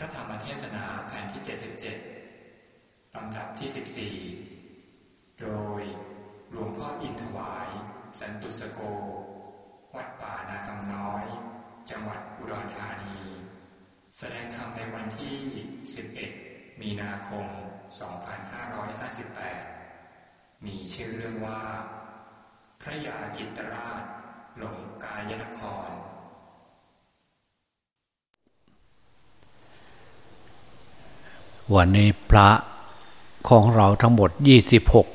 พระธรรมเทศนาแผ่นที่ 77ลำดับที่ 14 โดยหลวงพ่ออินทวาย สันตุสโก วัดป่านาคำน้อย จังหวัดอุดรธานี แสดงธรรมในวันที่ 11 มีนาคม 2558 มีชื่อเรื่องว่า พระยาจิตรราชหลงกายนคร วันนี้พระของเราทั้งหมดยี่สิบหก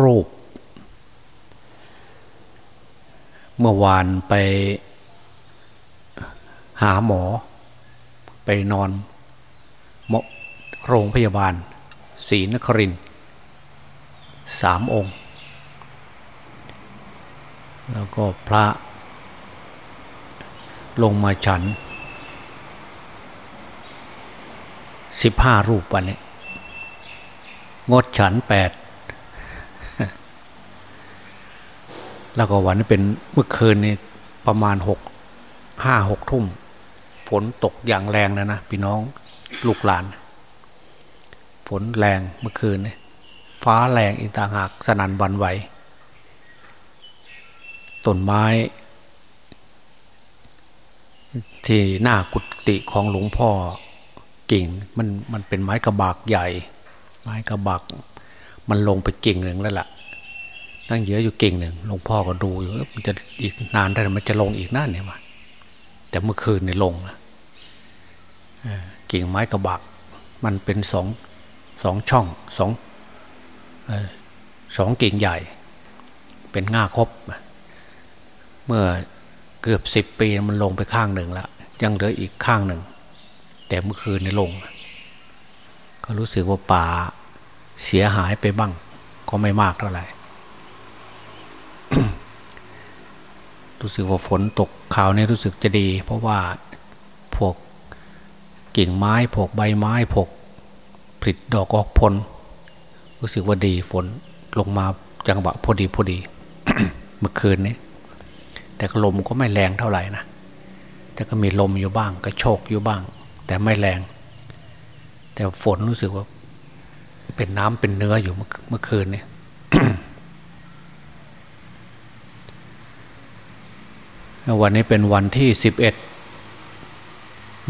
รูป เมื่อวานไปหาหมอ ไปนอนโรงพยาบาลศรีนครินสามองค์ แล้วก็พระลงมาฉัน สิบห้ารูปวันนี้ งดฉันแปดแล้วก็วันนี้เป็นเมื่อคืนนี้ประมาณหกห้าหกทุ่ม ฝนตกอย่างแรงนะนะพี่น้องลูกหลาน ฝนแรงเมื่อคืนนี้ฟ้าแรงอีกต่างหากสนันวันไหวต้นไม้ ที่หน้ากุฏิของหลวงพ่อ กิ่งมันมันเป็นไม้กระบากใหญ่ ไม้กระบากมันลงไปกิ่งหนึ่งแล้วล่ะ นั่งเยอะอยู่กิ่งหนึ่งหลวงพ่อก็ดูอยู่มันจะอีกนานได้มันจะลงอีกนั่นเนี่ยมาแต่เมื่อคืนเนี่ยลงนะกิ่งไม้กระบากมันเป็นสองสองช่องสองสองกิ่งใหญ่ เป็นง่าครบเมื่อเกือบสิบปีมันลงไปข้างหนึ่งแล้วยังเหลืออีกข้างหนึ่ง แต่เมื่อคืนในลง ก็รู้สึกว่าป่าเสียหายไปบ้าง ก็ไม่มากเท่าไหร่รู้สึกว่าฝนตกข่าวนี้รู้สึกจะดี เพราะว่าพวกกิ่งไม้พวกใบไม้พวกผลิดอกออกผลรู้สึกว่าดีฝนลงมาจังหวะพอดีพอดี เมื่อคืนนี้แต่ลมก็ไม่แรงเท่าไหร่นะแต่ก็มีลมอยู่บ้างกระโชกอยู่บ้าง แต่ไม่แรง แต่ฝนรู้สึกว่า เป็นน้ำเป็นเนื้ออยู่เมื่อคืนเนี่ยวันนี้เป็นวันที่สิบเอ็ด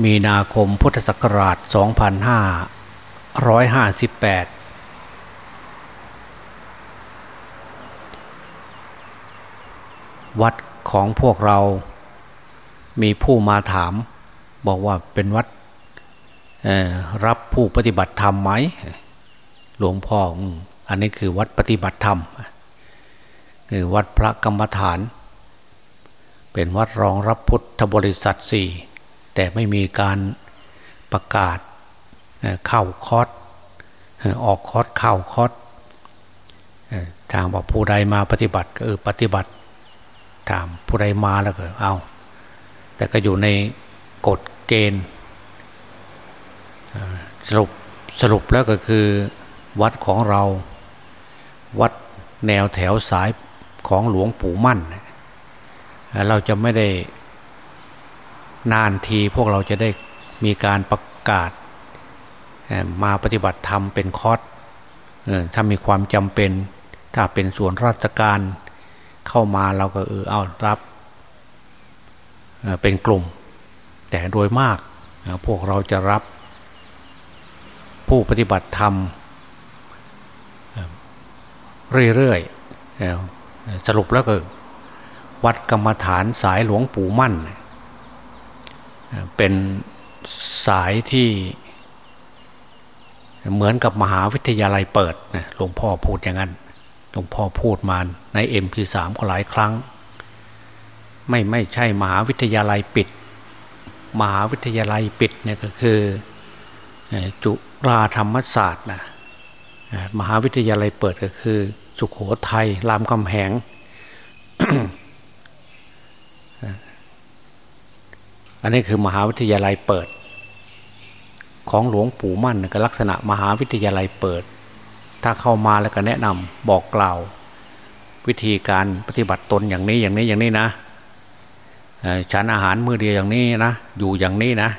มีนาคมพุทธศักราชสองพันห้าร้อยห้าสิบแปดวัดของพวกเรามีผู้มาถาม บอกว่าเป็นวัด รับผู้ปฏิบัติธรรมไหมหลวงพ่ออันนี้คือวัดปฏิบัติธรรมคือวัดพระกรรมฐาน เป็นวัดรองรับพุทธบริษัทสี่แต่ไม่มีการประกาศเข้าคอร์สออกคอร์สเข้าคอร์สทางบอกผู้ใดมาปฏิบัติก็เออปฏิบัติถามผู้ใดมาแล้วก็เอา แต่ก็อยู่ในกฎเกณฑ์ สรุปสรุปแล้วก็คือวัดของเรา วัดแนวแถวสายของหลวงปู่มั่น เราจะไม่ได้นานทีพวกเราจะได้มีการประกาศ มาปฏิบัติธรรมเป็นคอร์สถ้ามีความจำเป็น ถ้าเป็นส่วนราชการเข้ามาเราก็เออเอารับเป็นกลุ่ม แต่โดยมากพวกเราจะรับ ผู้ปฏิบัติธรรมเรื่อยๆสรุปแล้วก็วัดกรรมฐานสายหลวงปู่มั่น เป็นสายที่เหมือนกับมหาวิทยาลัยเปิดหลวงพ่อพูดอย่างนั้น หลวงพ่อพูดมาในเอ็มพีสามก็หลายครั้ง ไม่ไม่ใช่มหาวิทยาลัยปิด มหาวิทยาลัยปิดเนี่ยก็คือจุ ราธรรมศาสตร์นะมหาวิทยาลัยเปิดก็คือ สุขโขทัยรามคำแหงอันนี้คือมหาวิทยาลัยเปิด ของหลวงปู่มั่นก็ลักษณะมหาวิทยาลัยเปิด ถ้าเข้ามาแล้วก็แนะนำบอกกล่าว วิธีการปฏิบัติตนอย่างนี้อย่างนี้อย่างนี้นะฉันอาหารมื้อเดียวอย่างนี้นะ อยู่อย่างนี้นะ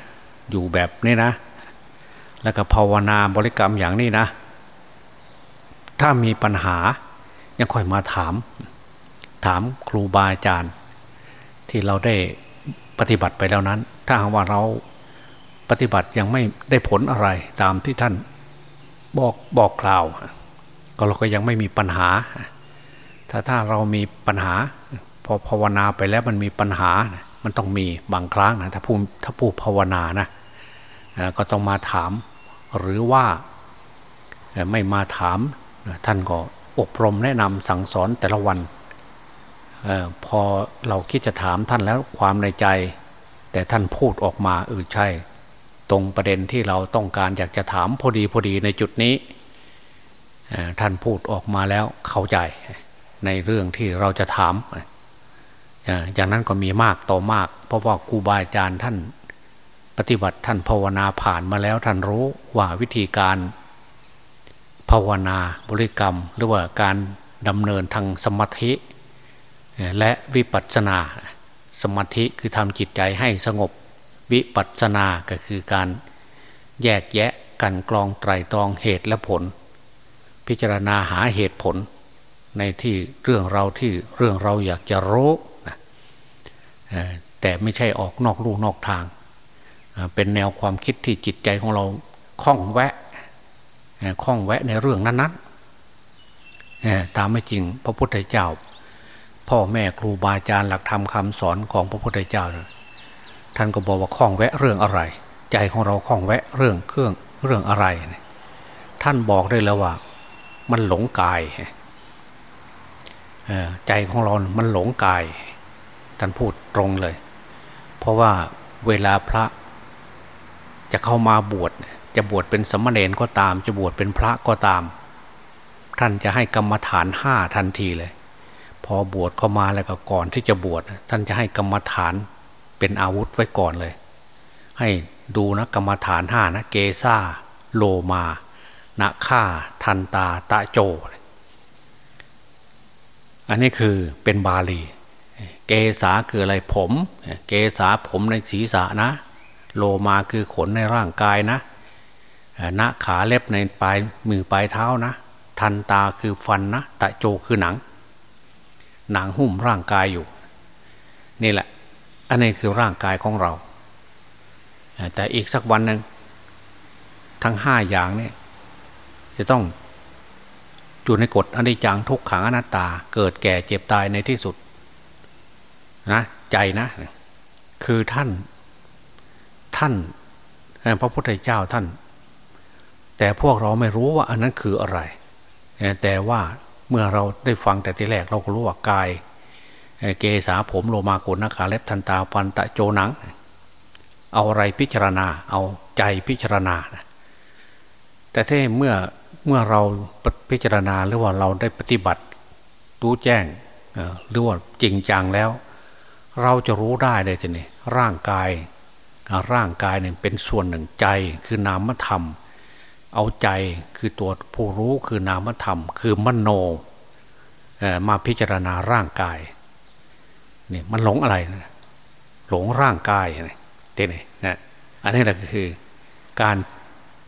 อยู่แบบนี้นะ แล้วก็ภาวนาบริกรรมอย่างนี้นะ ถ้ามีปัญหายังค่อยมาถาม ถามครูบาอาจารย์ ที่เราได้ปฏิบัติไปแล้วนั้น ถ้าหากว่าเราปฏิบัติยังไม่ได้ผลอะไรตามที่ท่านบอกบอกกล่าว ก็เราก็ยังไม่มีปัญหา ถ้าถ้าเรามีปัญหา พอภาวนาไปแล้วมันมีปัญหา มันต้องมีบางครั้งนะถ้าผู้ถ้าผู้ภาวนานะก็ต้องมาถาม หรือว่าไม่มาถามท่านก็อบรมแนะนำสั่งสอนแต่ละวันอพอเราคิดจะถามท่านแล้วความในใจ แต่ท่านพูดออกมาเออใช่ ตรงประเด็นที่เราต้องการอยากจะถามพอดีพอดีในจุดนี้ท่านพูดออกมาแล้วเข้าใจในเรื่องที่เราจะถามอย่างนั้นก็มีมากต่อมาก เพราะว่าครูบาอาจารย์ท่าน ปฏิบัติท่านภาวนาผ่านมาแล้วท่านรู้ว่าวิธีการภาวนาบริกรรม หรือว่าการดำเนินทางสมาธิ และวิปัสสนา สมาธิคือทำจิตใจให้สงบ วิปัสสนาก็คือการแยกแยะกันกรองไตรตรองเหตุและผล พิจารณาหาเหตุผล ในที่เรื่องเราที่เรื่องเราอยากจะรู้นะแต่ไม่ใช่ออกนอกลู่นอกทาง เป็นแนวความคิดที่จิตใจของเราคล้องแวะคล้องแวะในเรื่องนั้นๆตามไม่จริงพระพุทธเจ้า พ่อแม่ครูบาอาจารย์หลักธรรมคำสอนของพระพุทธเจ้า ท่านก็บอกว่าคล้องแวะเรื่องอะไร ใจของเราคล้องแวะเรื่องเครื่องเรื่องอะไร ท่านบอกได้แล้วว่า มันหลงกายใจของเรา มันหลงกาย ท่านพูดตรงเลย เพราะว่าเวลาพระ จะเข้ามาบวชจะบวชเป็นสมณเณรก็ตาม จะบวชเป็นพระก็ตาม ท่านจะให้กรรมฐานห้าทันทีเลย พอบวชเข้ามาแล้วก็ก่อนที่จะบวชท่านจะให้กรรมฐานเป็นอาวุธไว้ก่อนเลย ให้ดูนะกรรมฐานห้านะเกซ่าโลมานะฆ่าทันตาตะโจ อันนี้คือเป็นบาลี เกษาคืออะไรผม เกษาผมในศีรษะนะ โลมาคือขนในร่างกายนะหน้าขาเล็บในปลายมือปลายเท้านะ ทันตาคือฟันนะ ตะโจคือหนัง หนังหุ้มร่างกายอยู่ นี่แหละ อันนี้คือร่างกายของเรา แต่อีกสักวันหนึ่งทั้งห้าอย่างเนี่ยจะต้องอยู่ในกฎอนิจจังทุกขังอนัตตา เกิดแก่เจ็บตายในที่สุด นะ ใจนะ คือท่าน ท่านพระพุทธเจ้าท่าน แต่พวกเราไม่รู้ว่าอันนั้นคืออะไร แต่ว่าเมื่อเราได้ฟังแต่ทีแรกเราก็รู้ว่ากาย เกษาผมโลมาโกนนาคาเล็บทันตาฟันตะโจหนัง เอาอะไรพิจารณา เอาใจพิจารณา แต่ถ้าเมื่อเมื่อเราพิจารณาหรือว่าเราได้ปฏิบัติรู้แจ้งหรือว่าจริงจังแล้ว เราจะรู้ได้เลยทีนี้ร่างกาย ร่างกายหนึ่งเป็นส่วนหนึ่งใจคือนามธรรม เอาใจคือตัวผู้รู้คือนามธรรม คือมโนมาพิจารณาร่างกายนี่มันหลงอะไรนะหลงร่างกายนะเต้นนะอันนี้แหละคือการ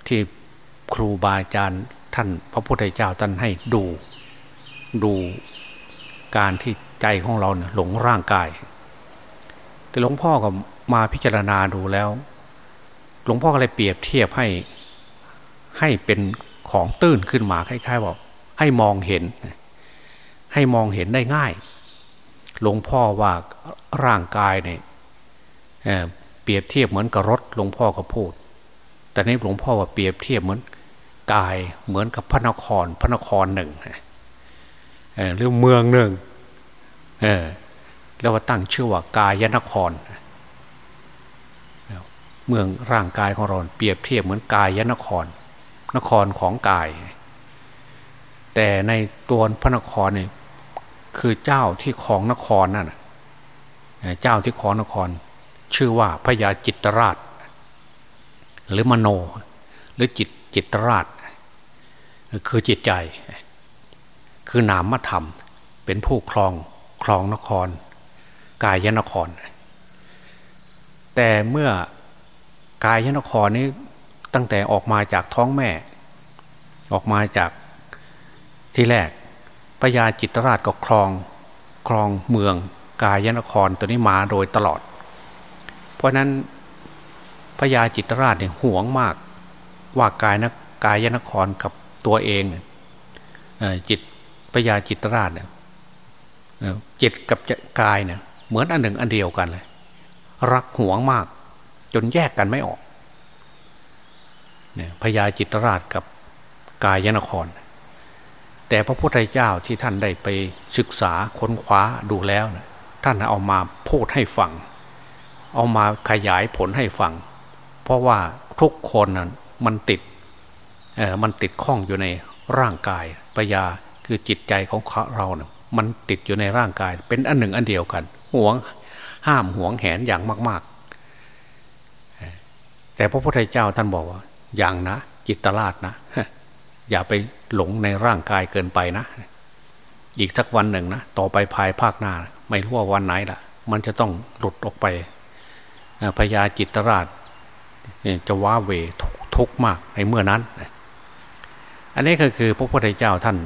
ที่ครูบาอาจารย์ท่านพระพุทธเจ้าท่านให้ดูดูการที่ใจของเราเนี่ยหลงร่างกาย แต่หลวงพ่อก็ มาพิจารณาดูแล้ว หลวงพ่อก็เลยเปรียบเทียบให้ให้เป็นของตื้นขึ้นมาคล้ายๆบอกให้มองเห็น ให้มองเห็นได้ง่าย หลวงพ่อว่าร่างกายเนี่ยเปรียบเทียบเหมือนกับรถหลวงพ่อก็พูด แต่นี้หลวงพ่อว่าเปรียบเทียบเหมือนกายเหมือนกับพระนครพระนครหนึ่งหรือเมืองหนึ่งแล้วว่าตั้งชื่อว่ากายนครเเมืองร่างกายของเราเปรียบเทียบเหมือนกายยนคร นครของกาย แต่ในตัวพระนครเนี่ยคือเจ้าที่ของนครนั่นเจ้าที่ของนคร ชื่อว่าพญาจิตรราช หรือมโน หรือจิตจิตรราช คือจิตใจ คือนามธรรม เป็นผู้ครองครองนคร กายนคร แต่เมื่อ กายยนครนี้ตั้งแต่ออกมาจากท้องแม่ ออกมาจากที่แรกพญาจิตรราชก็ครองครองเมืองกายยนครตัวนี้มาโดยตลอด เพราะนั้นพญาจิตรราชเนี่ยห่วงมาก ว่ากายนกายนครกับตัวเองจิตพญาจิตรราชเนี่ยจิตกับกายเนี่ยเหมือนอันหนึ่งอันเดียวกันเลย รักห่วงมาก จนแยกกันไม่ออกเนี่ยพญาจิตรราชกับกายนคร แต่พระพุทธเจ้าที่ท่านได้ไปศึกษาค้นคว้าดูแล้วนะท่านเอามาพูดให้ฟัง เอามาขยายผลให้ฟัง เพราะว่าทุกคนนั้นมันติดเออมันติดข้องอยู่ในร่างกายปยาคือจิตใจของเราเนะ่ยมันติดอยู่ในร่างกาย เป็นอันหนึ่งอันเดียวกันห่วงห้ามห่วงแหนอย่างมาก แต่พระพุทธเจ้าท่านบอกว่า อย่างนะ จิตตลาดนะ อย่าไปหลงในร่างกายเกินไปนะ อีกสักวันหนึ่งนะ ต่อไปภายภาคหน้า ไม่รู้ว่าวันไหนละมันจะต้องหลุดออกไปพญาจิตตราชจะว้าเวทุกข์มากในเมื่อนั้น อันนี้ก็คือพระพุทธเจ้าท่าน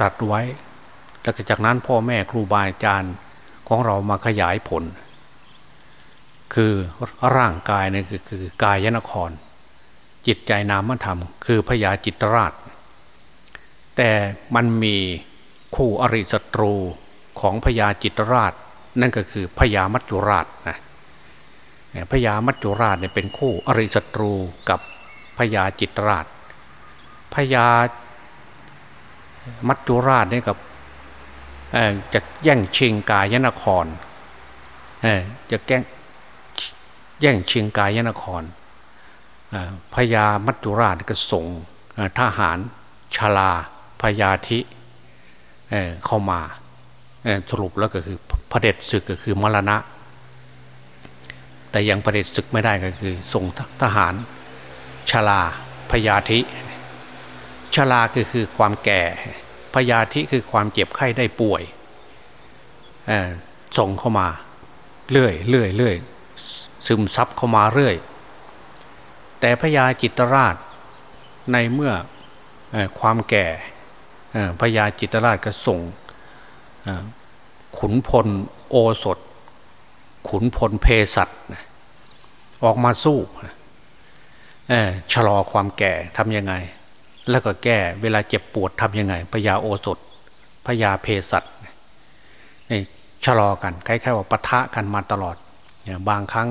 ตัดไว้ แล้วจากนั้นพ่อแม่ครูบาอาจารย์ของเรามาขยายผล คือร่างกายนี่คือคือกายนคร จิตใจนามธรรม คือพญาจิตราช แต่มันมีคู่อริศัตรูของพญาจิตราช นั่นก็คือพญามัจจุราชนะพญามัจจุราชเนี่ยเป็นคู่อริศัตรูกับพญาจิตราชพญามัจจุราชเนี่ยกับจะแย่งชิงกายนครจะแก้ง แย่งชิงกายนครพญามัจจุราชก็ส่งทหารชลาพญาธิเข้ามาสรุปแล้วก็คือพระเด็จศึกก็คือมรณะ แต่ยังประเด็จศึกไม่ได้ก็คือ ส่งทหารชลาพยาธิชลาคือคือความแก่พยาธิคือความเจ็บไข้ได้ป่วยส่งเข้ามา เรื่อยเรื่อยเรื่อย ซึมซับเข้ามาเรื่อย แต่พญาจิตราชในเมื่อความแก่พญาจิตราชก็ส่งขุนพลโอสถ ขุนพลเพสัตออกมาสู้ชะลอความแก่ทำยังไง แล้วก็แก้เวลาเจ็บปวดทำยังไงพยาโอสถพยาเพสัตนี่ชะลอกันคล้ายๆว่าปะทะกันมาตลอด บางครั้ง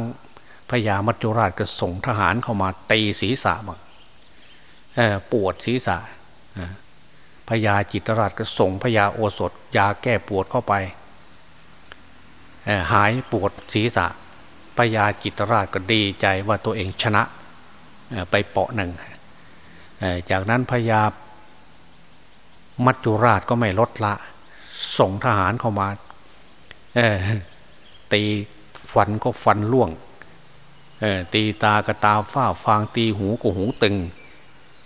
พญามัจจุราชก็ส่งทหารเข้ามาตีศีรษะบ้างปวดศีรษะพญาจิตรราชก็ส่งพญาโอสถ ยาแก้ปวดเข้าไปหายปวดศีรษะพญาจิตราชก็ดีใจว่าตัวเองชนะไปเปาะหนึ่งจากนั้นพญามัจจุราชก็ไม่ลดละ ส่งทหารเข้ามาตี ฟันก็ฟันล่วงตีตากระตาฝ้าฟางตีหูก็หูตึง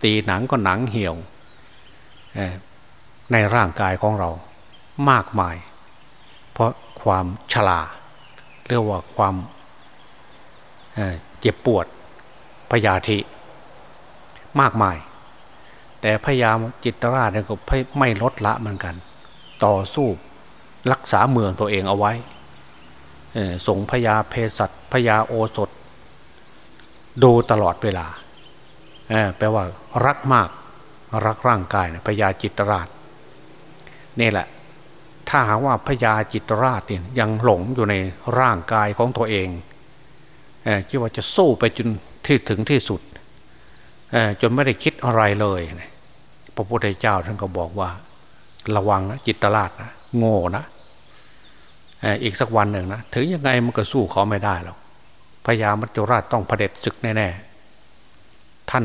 ตีหนังก็หนังเหี่ยวในร่างกายของเรามากมาย เพราะความชราเรียกว่าความเจ็บปวดพยาธิมากมาย แต่พยายามจิตราชก็ไม่ลดละเหมือนกัน ต่อสู้รักษาเมืองตัวเองเอาไว้ สงพยาเพศัตพยาโอสถ ดูตลอดเวลาแปลว่ารักมากรักร่างกายพยาจิตราชนี่แหละ ถ้าหากว่าพญาจิตราชเนี่ยยังหลงอยู่ในร่างกายของตัวเองคิดว่าจะสู้ไปจนที่ถึงที่สุดจนไม่ได้คิดอะไรเลยพระพุทธเจ้าท่านก็บอกว่า ระวังนะจิตราชนะโง่นะ อีกสักวันหนึ่งนะถึงยังไงมันก็สู้เขาไม่ได้หรอกพญามัจจุราชต้องเผด็จศึกแน่ๆท่าน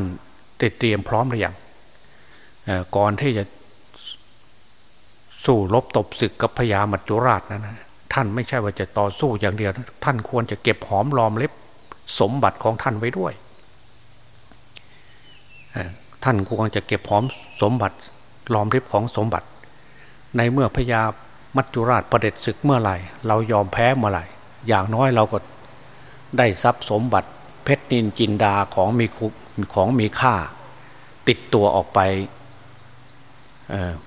ได้เตรียมพร้อมหรือยังก่อนที่จะสู้ลบตบศึกกับพญามัจจุราชนะนะท่านไม่ใช่ว่าจะต่อสู้อย่างเดียวนะท่านควรจะเก็บหอมรอมเล็บสมบัติของท่านไว้ด้วยท่านควรจะเก็บหอมสมบัติลอมริบของสมบัติ ในเมื่อพญา มัจจุราชประเด็จศึกเมื่อไหร่ เรายอมแพ้เมื่อไหร่ อย่างน้อยเราก็ได้ทรัพย์สมบัติ เพชรนินจินดาของมีของมีค่า ติดตัวออกไป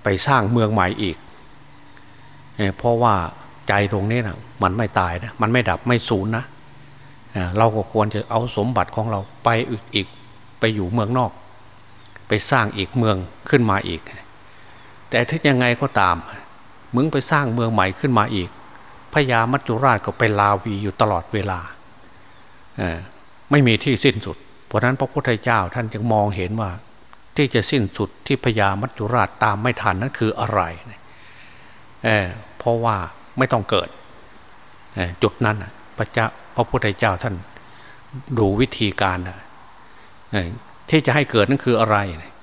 ไปสร้างเมืองใหม่อีกเพราะว่าใจตรงนี้นะมันไม่ตายนะมันไม่ดับไม่สูญนะเราก็ควรจะเอาสมบัติของเราไปอีกไปอยู่เมืองนอก ไปสร้างอีกเมืองขึ้นมาอีก แต่ถึงยังไงก็ตาม มึงไปสร้างเมืองใหม่ขึ้นมาอีกพญามัจจุราชก็เป็นลาวีอยู่ตลอดเวลาไม่มีที่สิ้นสุด เพราะนั้นพระพุทธเจ้าท่านจึงมองเห็นว่า ที่จะสิ้นสุดที่พญามัจจุราชตามไม่ทันนั้นคืออะไรเเพราะว่าไม่ต้องเกิดจุดนั้นพระเจ้าพระพุทธเจ้าท่านดูวิธีการที่จะให้เกิดนั่นคืออะไร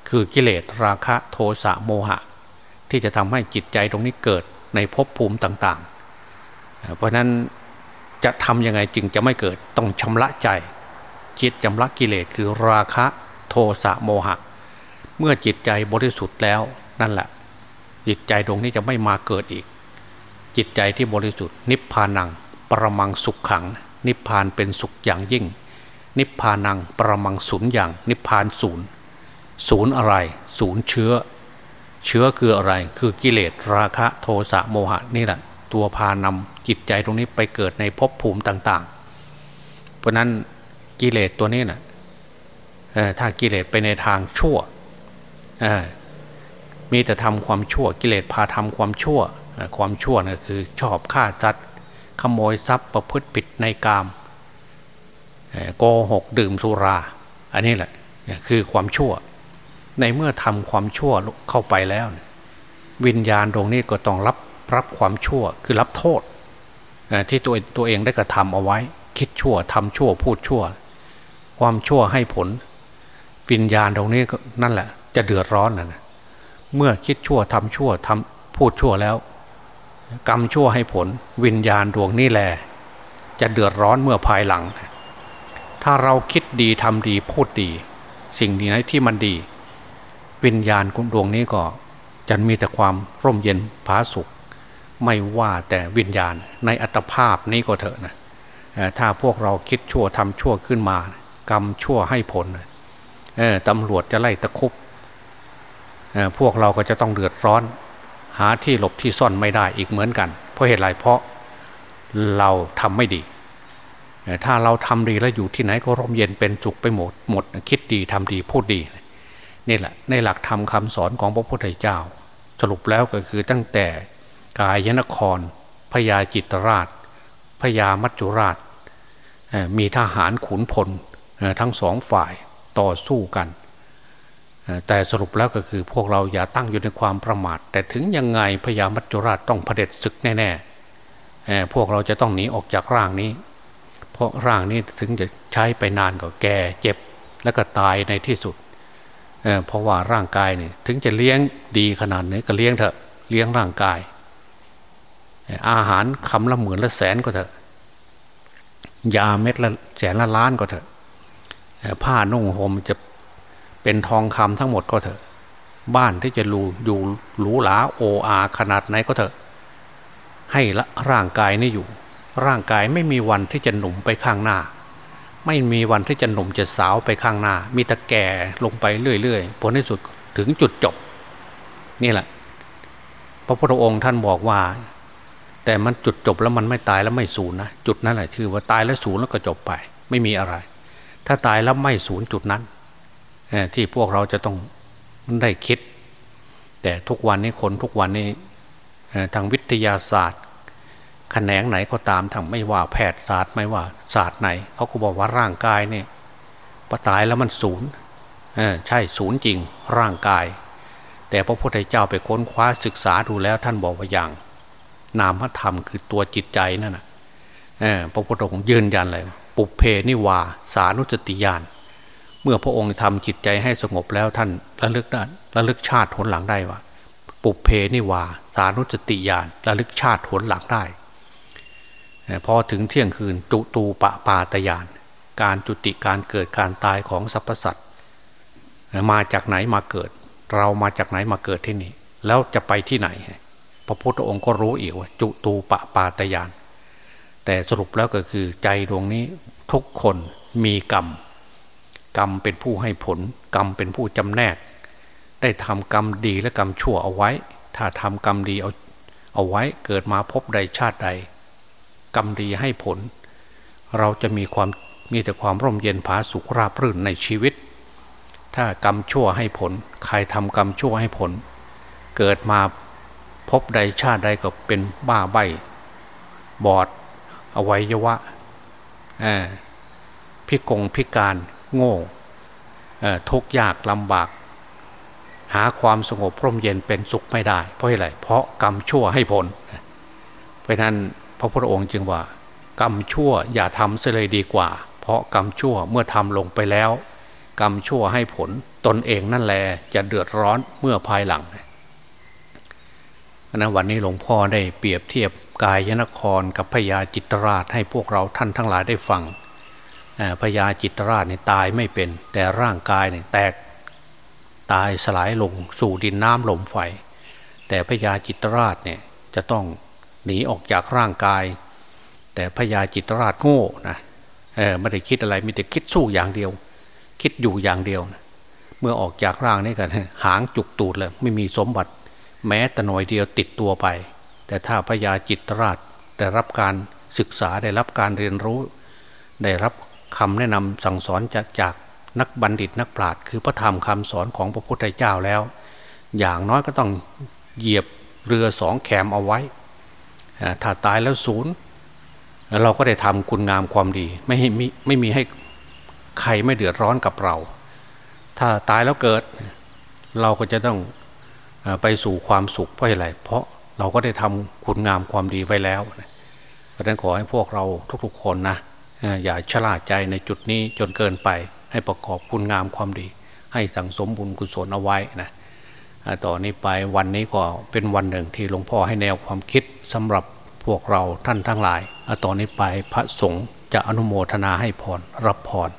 คือกิเลสราคะโทสะโมหะ ที่จะทำให้จิตใจตรงนี้เกิดในภพภูมิต่าง ๆ เพราะนั้นจะทำยังไงจึงจะไม่เกิดต้องชำระใจคิดชำระกิเลสคือราคะโทสะโมหะ เมื่อจิตใจบริสุทธิ์แล้วนั่นแหละ จิตใจตรงนี้จะไม่มาเกิดอีก จิตใจที่บริสุทธิ์ นิพพานัง ประมังสุขขัง นิพพานเป็นสุขอย่างยิ่ง นิพพานังประมังศูนย์อย่าง นิพพานศูนย์ศูนย์อะไร ศูนย์เชื้อ เชื้อคืออะไร คือกิเลสราคะโทสะโมหะนี่แหละ ตัวพานำจิตใจตรงนี้ไปเกิดในภพภูมิต่าง ๆ เพราะนั้นกิเลสตัวนี้นะ่ะถ้ากิเลสไปในทางชั่วมีแต่ทำความชั่วกิเลสพาทำความชั่วความชั่วนะคือชอบฆ่าสัตว์ขโมยทรัพย์ประพฤติผิดในกามโกหกดื่มสุรา อันนี้แหละคือความชั่ว ในเมื่อทำความชั่วเข้าไปแล้ว วิญญาณตรงนี้ก็ต้องรับรับความชั่วคือรับโทษ ที่ตัวตัวเองได้กระทำเอาไว้ คิดชั่วทำชั่วพูดชั่ว ความชั่วให้ผล วิญญาณตรงนี้นั่นแหละ จะเดือดร้อนนะเมื่อคิดชั่วทำชั่วทำพูดชั่วแล้ว กรรมชั่วให้ผล วิญญาณดวงนี้แหละจะเดือดร้อนเมื่อภายหลัง ถ้าเราคิดดีทำดีพูดดี สิ่งนี้ไหนที่มันดี วิญญาณคุณดวงนี้ก็จะมีแต่ความร่มเย็นผาสุข ไม่ว่าแต่วิญญาณในอัตภาพนี้ก็เถอะนะถ้าพวกเราคิดชั่วทำชั่วขึ้นมา กรรมชั่วให้ผลตำรวจจะไล่ตะคุบพวกเราก็จะต้องเดือดร้อน หาที่หลบที่ซ่อนไม่ได้อีกเหมือนกัน เพราะเหตุไรเพราะเราทำไม่ดี ถ้าเราทำดีแล้วอยู่ที่ไหนก็ร่มเย็นเป็นจุกไปหมดหมด คิดดีทำดีพูดดี นี่แหละในหลักธรรมคาสอนของพระพุทธเจ้า สรุปแล้วก็คือตั้งแต่กายนครพญาจิตรราชพญามัจจุราช มีทหารขุนพลทั้งสองฝ่ายต่อสู้กัน แต่สรุปแล้วก็คือพวกเราอย่าตั้งอยู่ในความประมาท แต่ถึงยังไงพญามัจจุราชต้องเผด็จศึกแน่ๆพวกเราจะต้องหนีออกจากร่างนี้ เพราะร่างนี้ถึงจะใช้ไปนานก็แก่เจ็บแล้วก็ตายในที่สุด เพราะว่าร่างกายเนี่ยถึงจะเลี้ยงดีขนาดไหนก็เลี้ยงเถอะเลี้ยงร่างกาย อาหารคำละหมื่นละแสนก็เถอะยาเม็ดละแสนละล้านก็เถอะผ้านุ่งห่มจะเป็นทองคำทั้งหมดก็เถอะ บ้านที่จะรูอยู่หรูหราโออาขนาดไหนก็เถอะ ให้ละร่างกายนี่อยู่ ร่างกายไม่มีวันที่จะหนุ่มไปข้างหน้า ไม่มีวันที่จะหนุ่มจะสาวไปข้างหน้า มีแต่แก่ลงไปเรื่อยๆผลที่สุดถึงจุดจบ นี่แหละ พระพุทธองค์ท่านบอกว่า แต่มันจุดจบแล้วมันไม่ตายแล้วไม่สูญนะจุดนั้นแหละคือว่าตายแล้วสูญแล้วก็จบไป ไม่มีอะไร ถ้าตายแล้วไม่ศูนย์จุดนั้นที่พวกเราจะต้องได้คิด แต่ทุกวันนี้คนทุกวันนี้ทางวิทยาศาสตร์ แขนงไหนก็ตามทางไม่ว่าแพทยศาสตร์ไม่ว่าศาสตร์ไหนเขาก็บอกว่าร่างกายเนี่ยพอตายแล้วมันศูนย์ใช่ศูนย์จริงร่างกาย แต่พระพุทธเจ้าไปค้นคว้าศึกษาดูแล้วท่านบอกว่าอย่าง นามธรรมคือตัวจิตใจนั่นนะพระพุทธองค์ยืนยันเลยปุเพนิวาสานุสติญาณเมื่อพระองค์ทำจิตใจให้สงบแล้วท่านระลึกได้ระลึกชาติผลหลังได้ว่า ปุเพนิวาสานุสติญาณระลึกชาติผลหลังได้ พอถึงเที่ยงคืนจุตูปะปาตยาน การจุติการเกิดการตายของสรรพสัตว์มาจากไหนมาเกิด เรามาจากไหนมาเกิดที่นี่ แล้วจะไปที่ไหน พระพุทธองค์ก็รู้อีกว่า จุตูปะปาตยาน แต่สรุปแล้วก็คือใจดวงนี้ทุกคนมีกรรม กรรมเป็นผู้ให้ผล กรรมเป็นผู้จำแนก ได้ทำกรรมดีและกรรมชั่วเอาไว้ ถ้าทำกรรมดีเอาเอาไว้เกิดมาพบใดชาติใด กรรมดีให้ผล เราจะมีความมีแต่ความร่มเย็นผาสุขราบรื่นในชีวิต ถ้ากรรมชั่วให้ผล ใครทำกรรมชั่วให้ผล เกิดมาพบใดชาติใดก็เป็นบ้าใบ บอด อวัยวะพิกงพิการโง่ทุกยากลำบาก หาความสงบร่มเย็นเป็นสุขไม่ได้ เพราะอะไรเพราะกรรมชั่วให้ผล เพราะนั้น ระพุทธองค์จึงว่า กรรมชั่วอย่าทำเสียเลยดีกว่า เพราะกรรมชั่วเมื่อทำลงไปแล้ว กรรมชั่วให้ผลตนเองนั่นแหละจะเดือดร้อนเมื่อภายหลังนะวันนี้หลวงพ่อได้เปรียบเทียบกายยนครกับพญาจิตรราชให้พวกเราท่านทั้งหลายได้ฟังพญาจิตรราชเนี่ยตายไม่เป็น แต่ร่างกายเนี่ยแตกตายสลายลงสู่ดินน้ำลมไฟ แต่พญาจิตรราชเนี่ยจะต้อง หนีออกจากร่างกาย แต่พญาจิตราชโง่นะไม่ได้คิดอะไรมีแต่คิดสู้อย่างเดียว คิดอยู่อย่างเดียวนะเมื่อออกจากร่างนี้กันหางจุกตูดเลยไม่มีสมบัติ แม้แต่หน่อยเดียวติดตัวไป แต่ถ้าพญาจิตราชได้รับการศึกษาได้รับการเรียนรู้ ได้รับคำแนะนำสั่งสอนจากจากนักบัณฑิตนักปราชญ์คือพระธรรมคำสอนของพระพุทธเจ้าแล้ว อย่างน้อยก็ต้องเหยียบเรือสองแคมเอาไว้ ถ้าตายแล้วศูนย์เราก็ได้ทำคุณงามความดี ไม่ให้ไม่ไม่มีให้ใครไม่เดือดร้อนกับเรา ถ้าตายแล้วเกิด เราก็จะต้องไปสู่ความสุขเพราะอะไรเพราะเราก็ได้ทำคุณงามความดีไว้แล้ว เพราะนั้นขอให้พวกเราทุกๆคนนะอย่าชลาใจในจุดนี้จนเกินไป ให้ประกอบคุณงามความดี ให้สั่งสมบุญกุศลเอาไว้นะ ต่อนนี้ไปวันนี้ก็เป็นวันหนึ่งที่หลวงพ่อให้แนวความคิดสำหรับพวกเราท่านทั้งหลายต่อนนี้ไปพระสงฆ์จะอนุโมทนาให้พรรับพร